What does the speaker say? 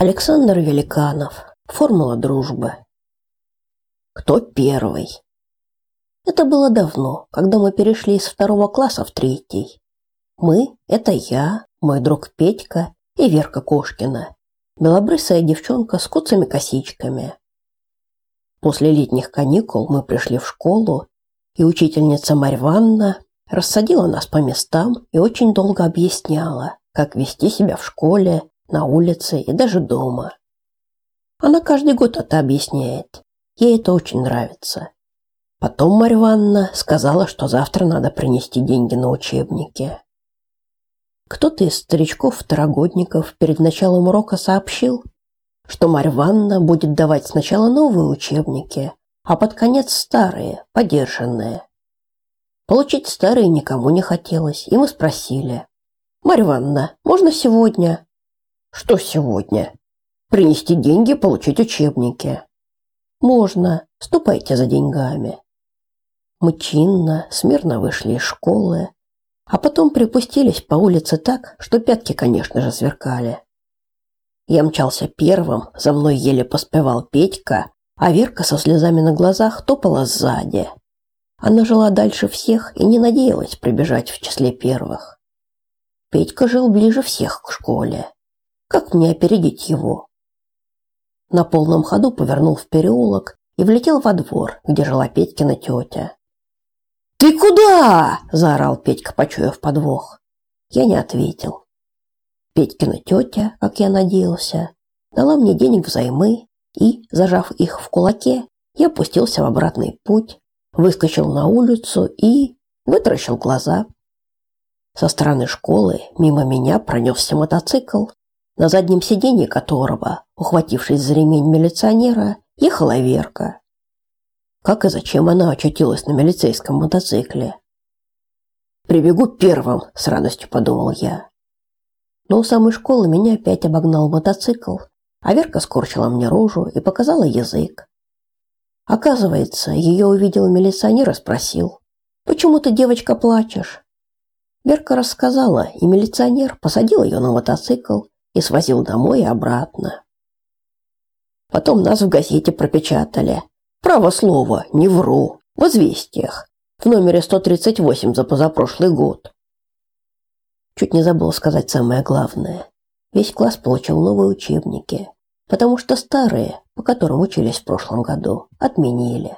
Александр Великанов. Формула дружбы. Кто первый? Это было давно, когда мы перешли из второго класса в третий. Мы – это я, мой друг Петька и Верка Кошкина, белобрысая девчонка с куцами косичками. После летних каникул мы пришли в школу, и учительница Марья Ивановна рассадила нас по местам и очень долго объясняла, как вести себя в школе, на улице и даже дома. Она каждый год это объясняет. Ей это очень нравится. Потом Марья Ивановна сказала, что завтра надо принести деньги на учебники. Кто-то из старичков-второгодников перед началом урока сообщил, что Марья Ивановна будет давать сначала новые учебники, а под конец старые, подержанные. Получить старые никому не хотелось, и мы спросили. «Марья Ивановна, можно сегодня?» Что сегодня? Принести деньги, получить учебники. Можно. Ступайте за деньгами. Мы чинно, смирно вышли из школы, а потом припустились по улице так, что пятки, конечно же, сверкали. Я мчался первым, за мной еле поспевал Петька, а Верка со слезами на глазах топала сзади. Она жила дальше всех и не надеялась прибежать в числе первых. Петька жил ближе всех к школе. Как мне опередить его? На полном ходу повернул в переулок и влетел во двор, где жила Петькина тетя. «Ты куда?» – заорал Петька, почуяв подвох. Я не ответил. Петькина тетя, как я надеялся, дала мне денег взаймы, и, зажав их в кулаке, я пустился в обратный путь, выскочил на улицу и вытаращил глаза. Со стороны школы мимо меня пронесся мотоцикл, на заднем сиденье которого, ухватившись за ремень милиционера, ехала Верка. Как и зачем она очутилась на милицейском мотоцикле? «Прибегу первым», – с радостью подумал я. Но у самой школы меня опять обогнал мотоцикл, а Верка скорчила мне рожу и показала язык. Оказывается, ее увидел милиционер и спросил, «Почему ты, девочка, плачешь?» Верка рассказала, и милиционер посадил ее на мотоцикл и свозил домой и обратно. Потом нас в газете пропечатали. Право слово, не вру. В известиях. В номере 138 за позапрошлый год. Чуть не забыл сказать самое главное. Весь класс получил новые учебники, потому что старые, по которым учились в прошлом году, отменили.